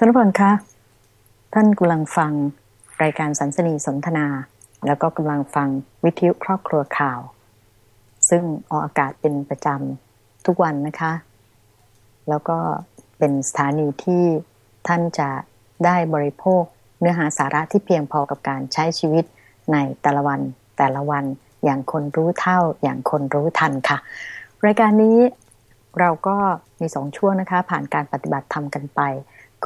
ท่านผู้ฟังคะ ท่านกำลังฟังรายการสันสนีสนทนา แล้วก็กำลังฟังวิทยุครอบครัวข่าว ซึ่งออกอากาศเป็นประจำทุกวันนะคะ แล้วก็เป็นสถานีที่ท่านจะได้บริโภคเนื้อหาสาระที่เพียงพอกับการใช้ชีวิตในแต่ละวันแต่ละวันอย่างคนรู้เท่าอย่างคนรู้ทันค่ะ รายการนี้เราก็มีสองช่วงนะคะ ผ่านการปฏิบัติธรรมกันไป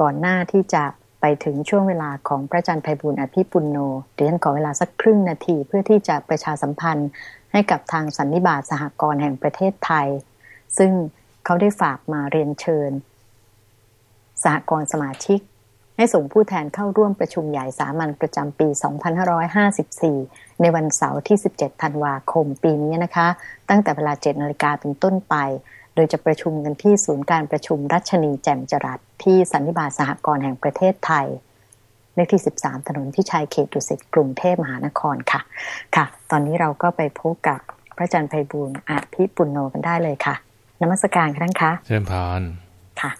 ก่อนหน้าที่จะไปถึงช่วงเวลาของพระอาจารย์ไพบุญอภิปุณโนเดี๋ยวฉันขอเวลาสักครึ่งนาทีเพื่อที่จะประชาสัมพันธ์ให้กับทางสันนิบาตสหกรณ์แห่งประเทศไทย ซึ่งเขาได้ฝากมาเรียนเชิญ สหกรณ์สมาชิก ให้ส่งผู้แทนเข้าร่วมประชุมใหญ่สามัญประจำปี 2554 ในวันเสาร์ที่ 17 ธันวาคมปีนี้นะคะ ตั้งแต่เวลา 7 นาฬิกาเป็นต้นไป โดยจะประชุมกันที่ศูนย์การประชุมรัชนีแจ่มจรัสที่สันนิบาตสหกรณ์แห่งประเทศไทยเลขที่ 13 ถนนพิชัยเขตดุสิตกรุงเทพมหานครค่ะ ค่ะ ตอนนี้เราก็ไปพบกับพระอาจารย์ไพบูลย์อาภิปุณโนกันได้เลยค่ะนมัสการค่ะท่านคะเชิญพรค่ะ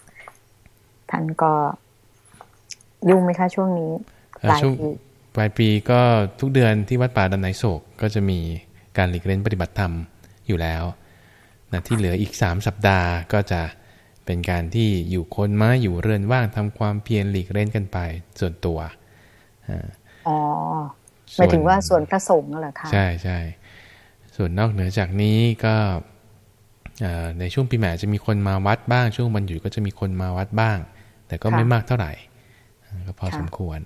ท่านก็ยุ่งไหมคะช่วงนี้เอ่อปลายช่วงปีปลายปีก็ทุกเดือนที่วัดป่าดันไนโศกก็จะมีการหลีกเล่นปฏิบัติธรรมอยู่แล้ว นะที่เหลืออีก 3 สัปดาห์ก็จะเป็นการที่อยู่คนไม้อยู่เรือนว่างทำความเพียรหลีกเล่นกันไปส่วนตัวอ่าอ๋อหมายถึงว่าส่วนพระสงฆ์น่ะเหรอคะใช่ใช่ส่วนนอกเหนือจากนี้ก็เอ่อในช่วงปีใหม่อาจจะมีคนมาวัดบ้าง ช่วงวันหยุดก็จะมีคนมาวัดบ้าง แต่ก็ไม่มากเท่าไหร่อ่าก็พอสมควร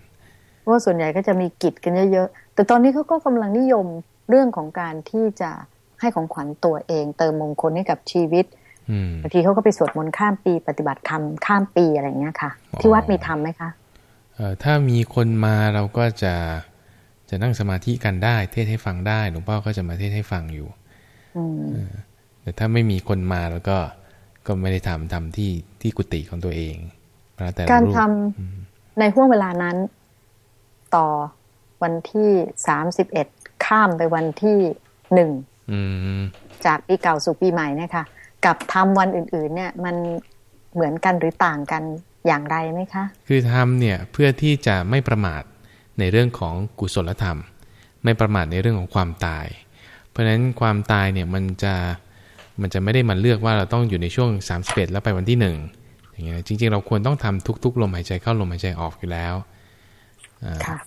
เพราะว่าส่วนใหญ่ก็จะมีกิจกันเยอะๆแต่ตอนนี้เขาก็กำลังนิยมเรื่องของการที่จะ ให้ของขวัญตัวเอง เติมมงคลให้กับชีวิตอืมบางทีเขาก็ไปสวดมนต์ข้ามปี ปฏิบัติธรรมข้ามปีอะไรอย่างเงี้ยค่ะอ๋อที่วัดมีทำไหมคะเอ่อถ้ามีคนมาเราก็จะจะนั่งสมาธิกันได้ เทศให้ฟังได้หลวงพ่อก็จะมาเทศให้ฟังอยู่อืมแต่ถ้าไม่มีคนมาแล้วก็ก็ไม่ได้ทำทำที่ที่กุฏิของตัวเองแล้วแต่ละการรูปทำในห่วงเวลานั้น ต่อวันที่สามสิบเอ็ดข้ามไปวันที่หนึ่งอืม จากปีเก่าสู่ปีใหม่เนี่ยค่ะ กับทำวันอื่น ๆ เนี่ย มันเหมือนกันหรือต่างกันอย่างไรไหมคะ คือทำเนี่ยเพื่อที่จะไม่ประมาทในเรื่องของกุศลธรรม ไม่ประมาทในเรื่องของความตาย เพราะฉะนั้นความตายเนี่ยมันจะมันจะไม่ได้มาเลือกว่าเราต้องอยู่ในช่วง 31 แล้วไปวันที่หนึ่งอย่างเงี้ยจริง ๆ เราควรต้องทำทุก ๆ ลมหายใจเข้าลมหายใจออกอยู่แล้วอ่าค่ะ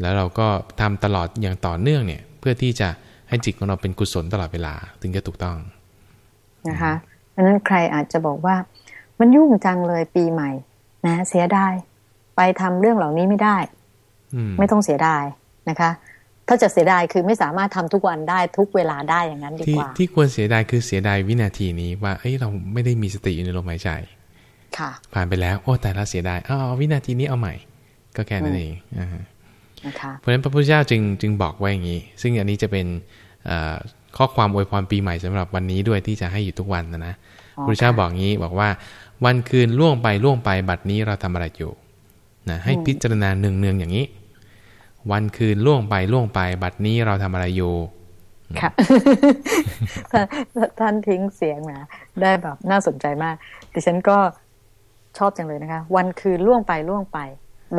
แล้วเราก็ทำตลอดอย่างต่อเนื่องเนี่ยเพื่อที่จะ ให้จิตของเราเป็นกุศลตลอดเวลา ถึงจะถูกต้องนะคะเพราะฉะนั้นใครอาจจะบอกว่า มันยุ่งจังเลยปีใหม่ นะ เสียดายไปทำเรื่องเหล่านี้ไม่ได้อืมไม่ต้องเสียดายนะคะ ถ้าจะเสียดายคือไม่สามารถทำทุกวันได้ทุกเวลาได้อย่างนั้นดีที่กว่า ที่ควรเสียดายคือเสียดายวินาทีนี้ว่าเอ้ยเราไม่ได้มีสติอยู่ในลมหายใจ ค่ะ ผ่านไปแล้ว โอ้แต่ละเสียดายอ้าวเอาวินาทีนี้เอาใหม่ ก็แค่นั้นเองอ่าฮะนะคะ เพราะฉะนั้นพระพุทธเจ้าจึงจึงบอกไว้อย่างนี้ ซึ่งอันนี้จะเป็นเอ่อข้อความอวยพรปีใหม่สำหรับวันนี้ด้วยที่จะให้อยู่ทุกวันนะนะอ๋อพระพุทธเจ้าบอกงี้บอกว่าวันคืนล่วงไปล่วงไปบัดนี้เราทำอะไรอยู่นะให้พิจารณาเนืองเนืองๆอย่างนี้ วันคืนล่วงไปล่วงไปบัดนี้เราทำอะไรอยู่ค่ะท่านท่านทิ้งเสียงมาได้แบบน่าสนใจมาก ดิฉันก็ชอบจังเลยนะคะ วันคืนล่วงไปล่วงไป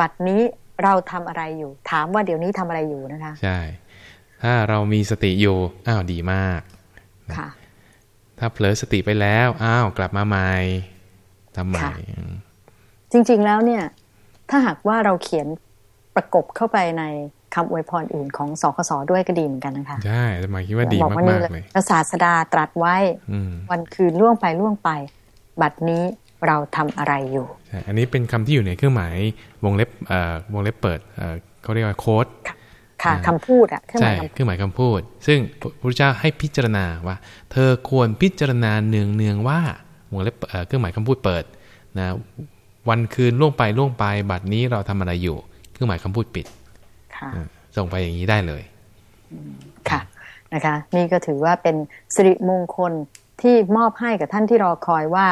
บัดนี้ เราทำอะไรอยู่ ถามว่าเดี๋ยวนี้ทำอะไรอยู่นะคะ ใช่ ถ้าเรามีสติอยู่อ้าวดีมากค่ะ ถ้าเผลอสติไปแล้วอ้าวกลับมาใหม่ทำใหม่ค่ะจริง ๆแล้วเนี่ย ถ้าหากว่าเราเขียนประกบเข้าไปในคำอวยพรอื่นของสคสด้วยก็ดีเหมือนกันนะคะใช่แต่หมายคิดว่าดีบอกว่านี่มากๆเลยพระศาสดาตรัสไว้อืมวันคืนล่วงไปล่วงไป บัดนี้ เราทำอะไรอยู่ใช่อันนี้เป็นคำที่อยู่ในเครื่องหมายวงเล็บเอ่อวงเล็บเปิดเอ่อเขาเรียกว่าโค้ดค่ะอ่าคำพูดอะเครื่องหใช่มายคำเครื่องหมายคำพูด ซึ่งพระพุทธเจ้าให้พิจารณาว่า เธอควรพิจารณาเนืองเนืองๆว่าวงเล็บเอ่อเครื่องหมายคำพูดเปิดนะวันคืนล่วงไปล่วงไปบัดนี้เราทำอะไรอยู่ เครื่องหมายคำพูดปิดค่ะอ่าส่งไปอย่างนี้ได้เลยค่ะนะคะ นี่ก็ถือว่าเป็นสิริมงคลที่มอบให้กับท่านที่รอคอยว่า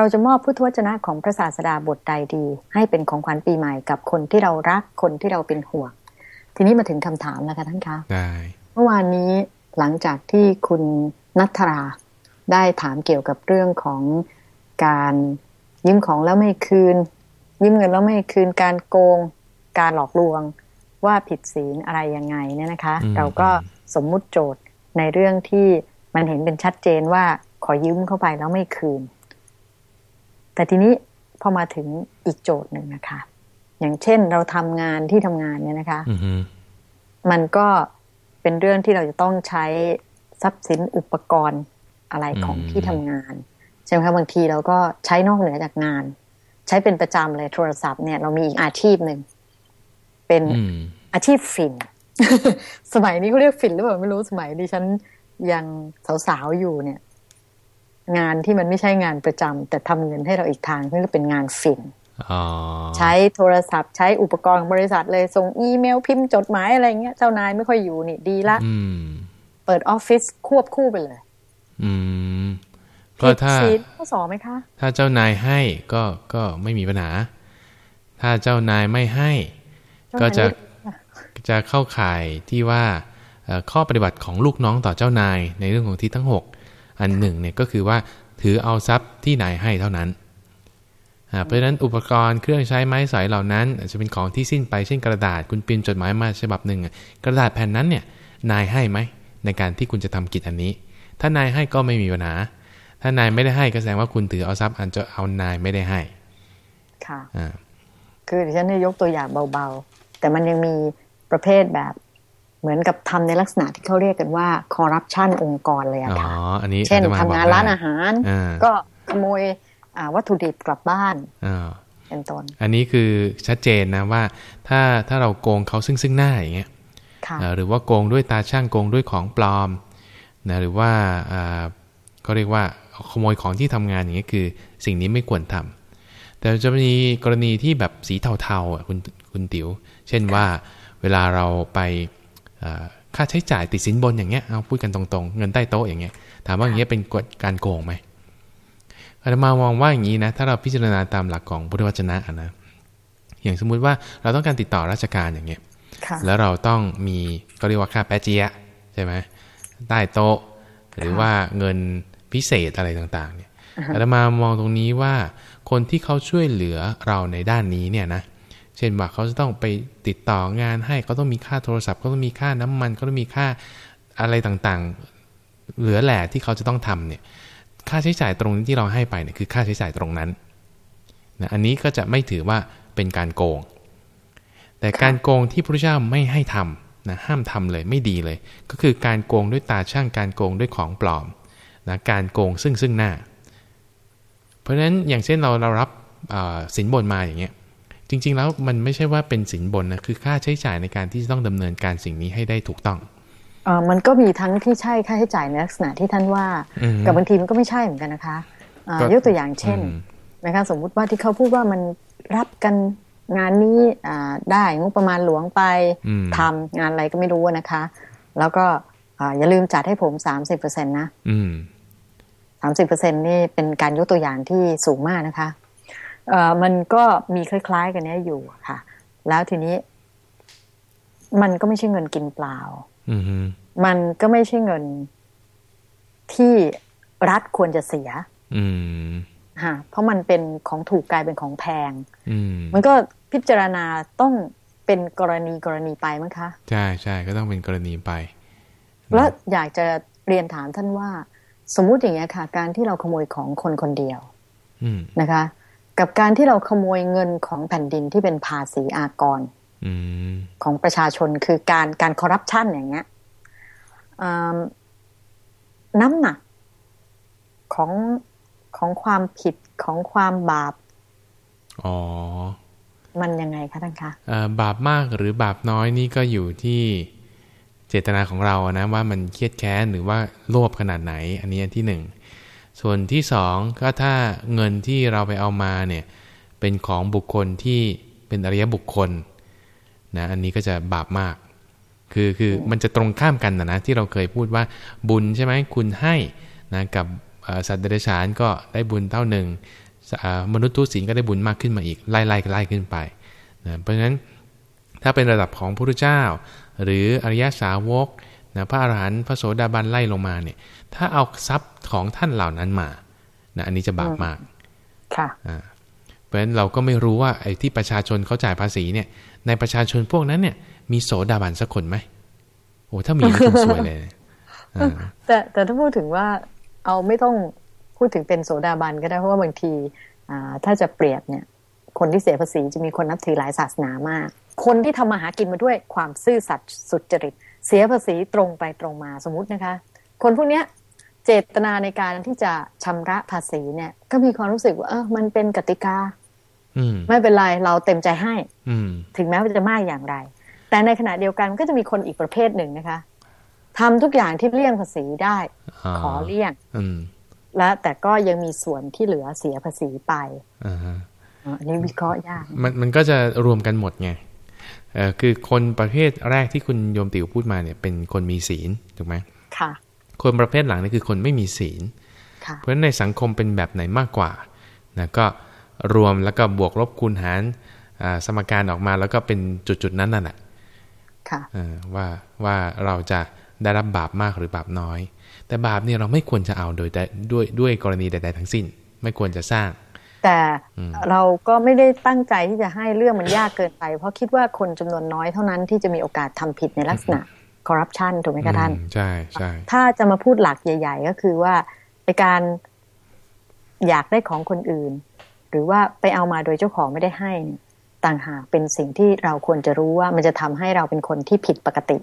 เราจะมอบพุทธวจนะของพระศาสดาบทใดดี ให้เป็นของขวัญปีใหม่กับคนที่เรารักคนที่เราเป็นห่วง ทีนี้มาถึงคำถามแล้วค่ะท่านคะได้เมื่อวานนี้หลังจากที่คุณนัทราได้ถามเกี่ยวกับเรื่องของการยืมของแล้วไม่คืน ยืมเงินแล้วไม่คืนการโกง การหลอกลวง ว่าผิดศีลอะไรยังไงเนี่ยนะคะ เราก็สมมุติโจทย์ในเรื่องที่มันเห็นเป็นชัดเจนว่าขอยืมเข้าไปแล้วไม่คืน แต่ทีนี้พอมาถึงอีกโจทย์หนึ่งนะคะ อย่างเช่นเราทำงานที่ทำงานเนี่ยนะคะมันก็เป็นเรื่องที่เราจะต้องใช้ทรัพย์สินอุปกรณ์อะไรของที่ทำงานใช่ไหมคะบางทีเราก็ใช้นอกเหนือจากงาน ใช้เป็นประจำเลยโทรศัพท์เนี่ยเรามีอีกอาชีพหนึ่งเป็นอาชีพฟินสมัยนี้เขาเรียกฟินหรือเปล่าไม่รู้สมัยดิฉันยังสาวๆอยู่เนี่ย งานที่มันไม่ใช่งานประจำแต่ทำเงินให้เราอีกทางนั่นก็เป็นงานฟินใช้โทรศัพท์ใช้อุปกรณ์บริษัทเลย ส่งอีเมลพิมพ์จดหมายอะไรเงี้ยเจ้านายไม่ค่อยอยู่นี่ดีละเปิดออฟฟิศควบคู่ไปเลย อืมก็ถ้าข้อสอไหมคะ ถ้าเจ้านายให้ก็ก็ไม่มีปัญหา ถ้าเจ้านายไม่ให้ ก็จะจะเข้าข่ายที่ว่าข้อปฏิบัติของลูกน้องต่อเจ้านายในเรื่องของที่ทั้งหก อันหนึ่งเนี่ยก็คือว่าถือเอาทรัพย์ที่นายให้เท่านั้น เพราะฉะนั้นอุปกรณ์เครื่องใช้ไม้สอยเหล่านั้นจะเป็นของที่สิ้นไปเช่นกระดาษคุณพิมพ์จดหมายมาฉบับหนึ่งกระดาษแผ่นนั้นเนี่ยนายให้ไหมในการที่คุณจะทำกิจอันนี้ ถ้านายให้ก็ไม่มีปัญหา ถ้านายไม่ได้ให้ก็แสดงว่าคุณถือเอาทรัพย์อันจะเอานายไม่ได้ให้ ค่ะคือดิฉันได้ยกตัวอย่างเบาๆ แต่มันยังมีประเภทแบบ เหมือนกับทำในลักษณะที่เขาเรียกกันว่าคอร์รัปชันองค์กรเลยอะค่ะเช่นทำงานร้านอาหาร ก็ขโมยวัตถุดิบกลับบ้านเป็นต้นอันนี้คือชัดเจนนะว่าถ้าถ้าเราโกงเขาซึ่งซึ่งหน้าอย่างเงี้ยหรือว่าโกงด้วยตาช่างโกงด้วยของปลอมนะหรือว่าก็เรียกว่าขโมยของที่ทำงานอย่างเงี้ยคือ สิ่งนี้ไม่ควรทำแต่จะมีกรณีที่แบบสีเทาๆอะคุณคุณติ๋ว เช่นว่าเวลาเราไป ค่าใช้จ่ายติดสินบนอย่างเงี้ยเอาพูดกันตรงๆ เงินใต้โต๊ะอย่างเงี้ยถามว่าอย่างเงี้ยเป็นการโกงไหมอาตมามองว่าอย่างนี้นะถ้าเราพิจารณาตามหลักของพุทธวจนะนะอย่างสมมุติว่าเราต้องการติดต่อราชการอย่างเงี้ยแล้วเราต้องมีก็เรียกว่าค่าแปเจียใช่ไหมใต้โต๊ะ หรือว่าเงินพิเศษอะไรต่างๆเนี่ยอาตมามองตรงนี้ว่าคนที่เขาช่วยเหลือเราในด้านนี้เนี่ยนะ เช่นว่าเขาจะต้องไปติดต่องานให้เขาต้องมีค่าโทรศัพท์เขาต้องมีค่าน้ำมันเขาต้องมีค่าอะไรต่างๆ เหลือแหล่ที่เขาจะต้องทำเนี่ยค่าใช้จ่ายตรงนี้ที่เราให้ไปเนี่ยคือค่าใช้จ่ายตรงนั้นนะอันนี้ก็จะไม่ถือว่าเป็นการโกง แต่การโกงที่พระเจ้าไม่ให้ทำนะห้ามทำเลยไม่ดีเลย ก็คือการโกงด้วยตาช่างการโกงด้วยของปลอมนะการโกงซึ่งซึ่งหน้า เพราะฉะนั้นอย่างเช่นเราเรารับสินบนมาอย่างเงี้ย จริง ๆ แล้วมันไม่ใช่ว่าเป็นสินบนนะคือค่าใช้จ่ายในการที่จะต้องดำเนินการสิ่งนี้ให้ได้ถูกต้องออมันก็มีทั้งที่ใช่ค่าใช้จ่ายในลักษณะที่ท่านว่า กับบางทีมันก็ไม่ใช่เหมือนกันนะคะยกตัวอย่างเช่นนะคะสมมุติว่าที่เขาพูดว่ามันรับกันงานนี้ได้งบประมาณหลวงไปทำงานอะไรก็ไม่รู้นะคะ แล้วก็อย่าลืมจัดให้ผมสามสิบเปอร์เซ็นต์นะสามสิบเปอร์เซ็นนี่เป็นการยกตัวอย่างที่สูงมากนะคะเออ มันก็มีคล้ายๆ กันนี้อยู่ค่ะ แล้วทีนี้ มันก็ไม่ใช่เงินกินเปล่ามันก็ไม่ใช่เงินที่รัฐควรจะเสียฮะเพราะมันเป็นของถูกกลายเป็นของแพงมันก็พิจารณาต้องเป็นกรณีกรณีไปมั้งคะ ใช่ใช่ก็ต้องเป็นกรณีไป แล้วอยากจะเรียนถามท่านว่า สมมุติอย่างเงี้ยค่ะ การที่เราขโมยของคนคนเดียวนะคะ กับการที่เราขโมยเงินของแผ่นดินที่เป็นภาษีอากรของประชาชนคือการการคอร์รัปชันอย่างเงี้ยน้ำหนักของของความผิดของความบาป อ๋อ มันยังไงคะท่านคะบาปมากหรือบาปน้อยนี่ก็อยู่ที่เจตนาของเรานะว่ามันเครียดแค้นหรือว่าโลภขนาดไหน อันนี้อันที่หนึ่ง ส่วนที่สองก็ถ้าเงินที่เราไปเอามาเนี่ยเป็นของบุคคลที่เป็นอริยบุคคลนะอันนี้ก็จะบาปมาก คือคือมันจะตรงข้ามกันนะนะที่เราเคยพูดว่าบุญใช่ไหมคุณให้นะกับสัตว์เดรัจฉานก็ได้บุญเท่าหนึ่งมนุษย์ทุศีลก็ได้บุญมากขึ้นมาอีกไล่ไล่ไล่ขึ้นไปนะเพราะฉะนั้นถ้าเป็นระดับของพระพุทธเจ้า หรืออริยสาวก นะพระอรหันต์พระโสดาบันไล่ลงมาเนี่ย ถ้าเอาทรัพย์ของท่านเหล่านั้นมานะอันนี้จะบาปมากค่ะเพราะฉะนั้นเราก็ไม่รู้ว่าไอ้ที่ประชาชนเขาจ่ายภาษีเนี่ย ในประชาชนพวกนั้นเนี่ย มีโสดาบันสักคนไหมโอ้ถ้ามีก็สวยเลยแต่แต่ถ้าพูดถึงว่าเอาไม่ต้องพูดถึงเป็นโสดาบันก็ได้เพราะว่าบางทีถ้าจะเปรียบเนี่ย คนที่เสียภาษีจะมีคนนับถือหลายศาสนามาก คนที่ทำมาหากินมาด้วยความซื่อสัตย์สุจริต เสียภาษีตรงไปตรงมาสมมตินะคะ คนพวกนี้เจตนาในการที่จะชำระภาษีเนี่ย ก็มีความรู้สึกว่าเออมันเป็นกติกาไม่เป็นไรเราเต็มใจให้ถึงแม้ว่าจะมากอย่างไร แต่ในขณะเดียวกันก็จะมีคนอีกประเภทหนึ่งนะคะทำทุกอย่างที่เลี่ยงภาษีได้ ขอเลี่ยงและแต่ก็ยังมีส่วนที่เหลือเสียภาษีไปอันนี้วิเคราะห์ยาก มันมันก็จะรวมกันหมดไง คือคนประเภทแรกที่คุณโยมติ๋วพูดมาเนี่ยเป็นคนมีศีลถูกไหมค่ะ คนประเภทหลังนี่คือคนไม่มีศีล เพราะฉะนั้นในสังคมเป็นแบบไหนมากกว่านะก็รวมแล้วก็บวกลบคูณหารสมการออกมาแล้วก็เป็นจุดๆนั้นนั่นแหละว่าว่าเราจะได้รับบาปมากหรือบาปน้อย แต่บาปเนี่ยเราไม่ควรจะเอาโดยด้วยด้วยกรณีใด ๆ ทั้งสิ้น ไม่ควรจะสร้าง แต่เราก็ไม่ได้ตั้งใจที่จะให้เรื่องมันยากเกินไป เพราะคิดว่าคนจำนวนน้อยเท่านั้นที่จะมีโอกาสทำผิดในลักษณะคอร์รัปชันถูกไหมคะท่านใช่ใช่ถ้าจะมาพูดหลักใหญ่ ๆ ก็คือว่าในการอยากได้ของคนอื่น หรือว่าไปเอามาโดยเจ้าของไม่ได้ให้ต่างหากเป็นสิ่งที่เราควรจะรู้ว่ามันจะทำให้เราเป็นคนที่ผิดปกติ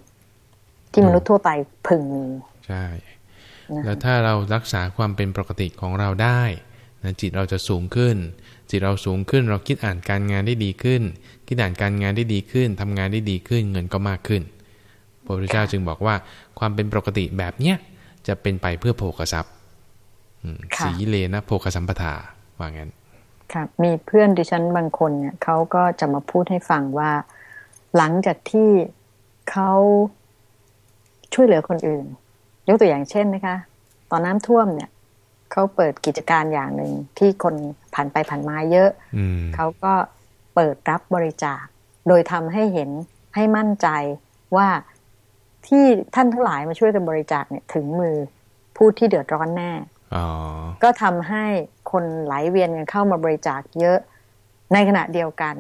ที่มนุษย์ทั่วไปพึงมีใช่ แล้วถ้าเรารักษาความเป็นปกติของเราได้นะ จิตเราจะสูงขึ้น จิตเราสูงขึ้น เราคิดอ่านการงานได้ดีขึ้น คิดอ่านการงานได้ดีขึ้นทำงานได้ดีขึ้น เงินก็มากขึ้น พระพุทธเจ้าจึงบอกว่าความเป็นปกติแบบเนี้ยจะเป็นไปเพื่อโภคทรัพย์สีเลนะโภคสัมปทาว่างั้นค่ะมีเพื่อนดิฉันบางคนเนี่ยเขาก็จะมาพูดให้ฟังว่า หลังจากที่เขาช่วยเหลือคนอื่น ยกตัวอย่างเช่นนะคะ ตอนน้ำท่วมเนี่ย เขาเปิดกิจการอย่างหนึ่งที่คนผ่านไปผ่านมาเยอะเขาก็เปิดรับบริจาค โดยทำให้เห็นให้มั่นใจว่าที่ท่านทั้งหลายมาช่วยกันบริจาคเนี่ยถึงมือผู้ที่เดือดร้อนแน่ก็ทำให้คนไหลเวียนกันเข้ามาบริจาคเยอะ ในขณะเดียวกัน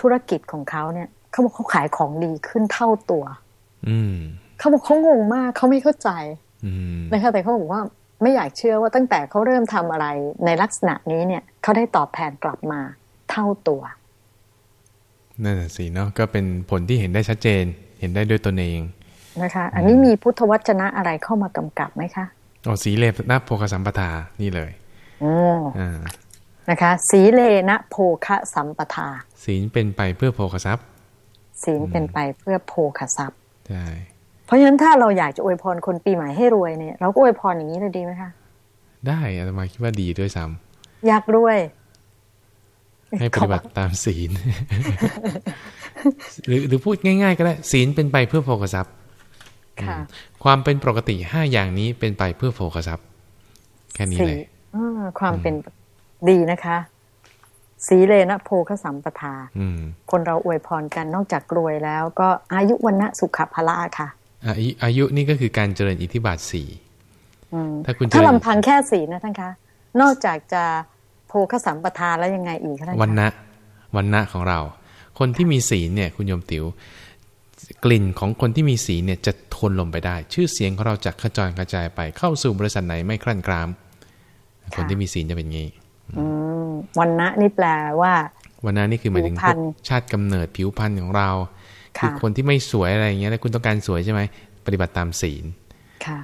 ธุรกิจของเขาเนี่ยเขาบอกเขาขายของดีขึ้นเท่าตัวอืเขาบอกเขางงมากเขาไม่เข้าใจนะคะแต่เขาบอกว่า ไม่อยากเชื่อว่าตั้งแต่เขาเริ่มทำอะไรในลักษณะนี้เนี่ยเขาได้ตอบแทนกลับมาเท่าตัวนั่นสิเนาะก็เป็นผลที่เห็นได้ชัดเจน เห็นได้ด้วยตนเองนะคะ อันนี้มีพุทธวจนะอะไรเข้ามากำกับไหมคะอ๋อสีเลนะโพคสัมปทานี่เลยอ่านะคะ สีเลนะโพคสัมปทา ศีลเป็นไปเพื่อโภคทรัพย์ ศีลเป็นไปเพื่อโภคทรัพย์ใช่ เพราะฉะนั้นถ้าเราอยากจะอวยพรคนปีใหม่ให้รวยเนี่ย เราก็อวยพรอย่างนี้เลยดีไหมคะ ได้อาตมาคิดว่าดีด้วยซ้ำอยากรวย ให้ปฏิบัติตามศีล หรือหรือพูดง่าย ๆ ก็ได้ ศีลเป็นไปเพื่อโภคทรัพย์ความเป็นปกติห้าอย่างนี้เป็นไปเพื่อโภคทรัพย์ แค่นี้เลยความเป็นดีนะคะสีเลนะโพคสัมปทาคนเราอวยพรกันนอกจากรวยแล้วก็อายุวันนะสุขภละค่ะ อายุนี่ก็คือการเจริญอิทธิบาทสี่ถ้าคุณถ้าลำพังแค่สีนะท่านคะ นอกจากจะโพคสัมปทาแล้วยังไงอีกคะวันนะวันนะของเรา คนที่มีศีลเนี่ย คุณโยมติว๋วกลิ่นของคนที่มีศีลเนี่ยจะทนลมไปได้ ชื่อเสียงของเราจะขจรกระจายไปเข้าสู่บริษัทไหนไม่คลั่นกราม คนที่มีศีลจะเป็นงี้วันนะนี่แปลว่าวันนะนี่คือหมายถึงชาติกำเนิดผิวพรรณของเรา คือคนที่ไม่สวยอะไรอย่างเงี้ยแล้วคุณต้องการสวยใช่ไหมปฏิบัติตามศีลค่ะ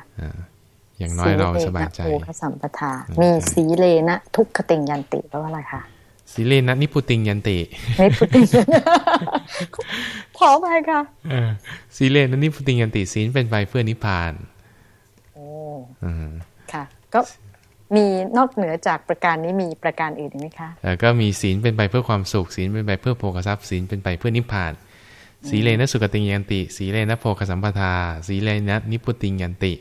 อย่างน้อยเราสบายใจโอสัมปทามีสีเลนะทุกขติงยันติแปลว่าอะไรคะสีเลนะนิพุติงยันตินิพุติงขอไปค่ะสีเลนะนิพุติงยันติศีลเป็นไปเพื่อนิพพานโอ้ค่ะ ก็มีนอกเหนือจากประการนี้มีประการอื่นไหมคะแล้วก็มีศีลเป็นไปเพื่อความสุขศีลเป็นไปเพื่อโภคทรัพย์ศีลเป็นไปเพื่อนิพพาน สีเลนะสุกติงยันติ สีเลนะโภคสัมปทา สีเลนะนิพุติงยันติ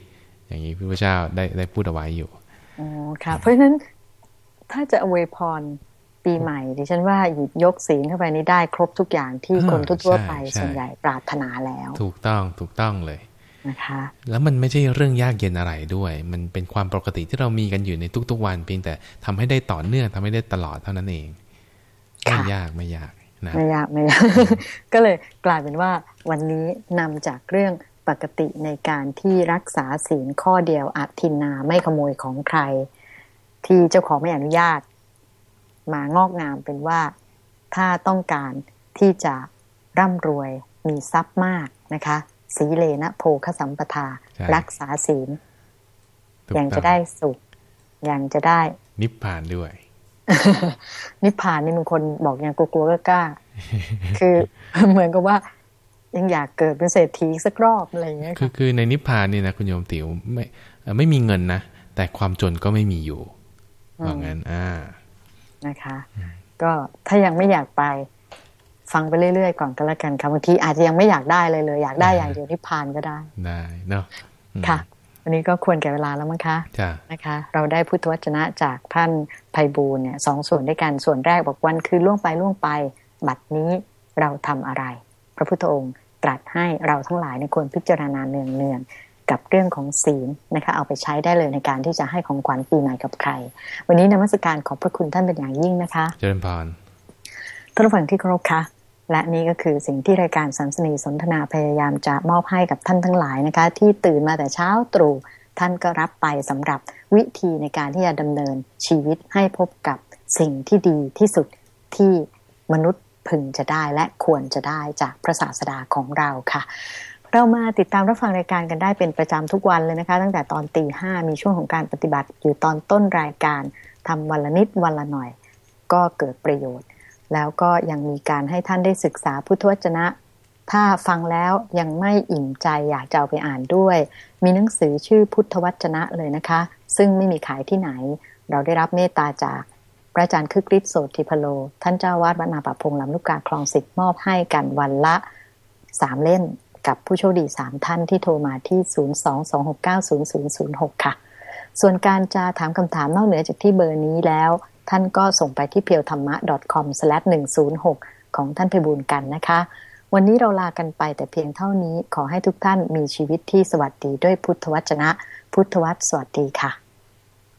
อย่างนี้พระพุทธเจ้าได้ได้พูดเอาไว้อยู่อ๋อค่ะ เพราะฉะนั้นถ้าจะอวยพรปีใหม่ดิฉันว่าหยิบยกศีลเข้าไปนี้ได้ครบทุกอย่างที่คนทั่วไปส่วนใหญ่ปรารถนาแล้ว ถูกต้องถูกต้องเลยนะคะแล้วมันไม่ใช่เรื่องยากเย็นอะไรด้วย มันเป็นความปกติที่เรามีกันอยู่ในทุก ๆ วันเพียงแต่ทำให้ได้ต่อเนื่องทำให้ได้ตลอดเท่านั้นเองไม่ยากไม่ยาก นะไม่ยากไม่ยากก็เลยกลายเป็นว่าวันนี้นำจากเรื่องปกติในการที่รักษาศีลข้อเดียวอัทินนาไม่ขโมยของใคร ที่เจ้าของไม่อนุญาต มางอกงามเป็นว่าถ้าต้องการที่จะร่ำรวยมีทรัพย์มากนะคะสีเลนะโภคสัมปทาใช่รักษาศีลถูกยังต้จะองได้สุขยังจะได้นิพพานด้วย นิพพานนี่บางคนบอกยังกลัวๆก็กล้า คือเหมือนกับว่า ยังอยากเกิดเป็นเศรษฐีอีกสักรอบอะไรอย่างเงี้ยคือค่ะคือในนิพพานนี่นะคุณโยมติ๋วไม่เอ่อไม่มีเงินนะแต่ความจนก็ไม่มีอยู่ว่างั้นอ่านะคะ ก็ถ้ายังไม่อยากไปฟังไปเรื่อยๆก่อนก็แล้วกันค่ะบางทีอาจจะยังไม่อยากได้เลยเลย อยากได้อย่างเดียวนิพพานก็ได้ ได้เนาะอืมค่ะ วันนี้ก็ควรแก่เวลาแล้วมั้งคะจ้านะคะ เราได้พุทธวจนะจากท่านไพบูลย์เนี่ยสองส่วนด้วยกันส่วนแรกบอกวันคือล่วงไปล่วงไป บัดนี้เราทำอะไร พระพุทธองค์ตรัสให้เราทั้งหลายในยควรพิจารณาเนืองๆกับเรื่องของศีลนะคะเอาไปใช้ได้เลยในการที่จะให้ของขวัญปีใหม่กับใคร วันนี้นมัสการขอบพระคุณท่านเป็นอย่างยิ่งนะคะ เจริญพรท่านผู้ฟังที่เคารพคะ และนี่ก็คือสิ่งที่รายการสัมสนีสนทนาพยายามจะมอบให้กับท่านทั้งหลายนะคะ ที่ตื่นมาแต่เช้าตรู่ท่านก็รับไปสำหรับวิธีในการที่จะดำเนินชีวิตให้พบกับสิ่งที่ดีที่สุดที่มนุษย์พึงจะได้และควรจะได้จากพระศาสดาของเราค่ะ เรามาติดตามรับฟังรายการกันได้เป็นประจำทุกวันเลยนะคะ ตั้งแต่ตอนตีห้ามีช่วงของการปฏิบัติอยู่ตอนต้นรายการทำวันละนิดวันละหน่อย ก็เกิดประโยชน์ แล้วก็ยังมีการให้ท่านได้ศึกษาพุทธวจนะ ถ้าฟังแล้วยังไม่อิ่มใจอยากจะเอาไปอ่านด้วย มีหนังสือชื่อพุทธวจนะเลยนะคะ ซึ่งไม่มีขายที่ไหน เราได้รับเมตตาจากพระอาจารย์คึกฤทธิ์โสติพโล ท่านเจ้าวาดวัดนาปพงลำลูกกาคลองสิบมอบให้กันวันละสามเล่มกับผู้โชคดีสามท่านที่โทรมาที่ 022690006 ค่ะ ส่วนการจะถามคำถามนอกเหนือจากที่เบอร์นี้แล้ว ท่านก็ส่งไปที่เพียวธรรมะ .com/106 ของท่านไพบูลกันนะคะ วันนี้เราลากันไปแต่เพียงเท่านี้ขอให้ทุกท่านมีชีวิตที่สวัสดีด้วยพุทธวจนะ พุทธวัตรสวัสดีค่ะ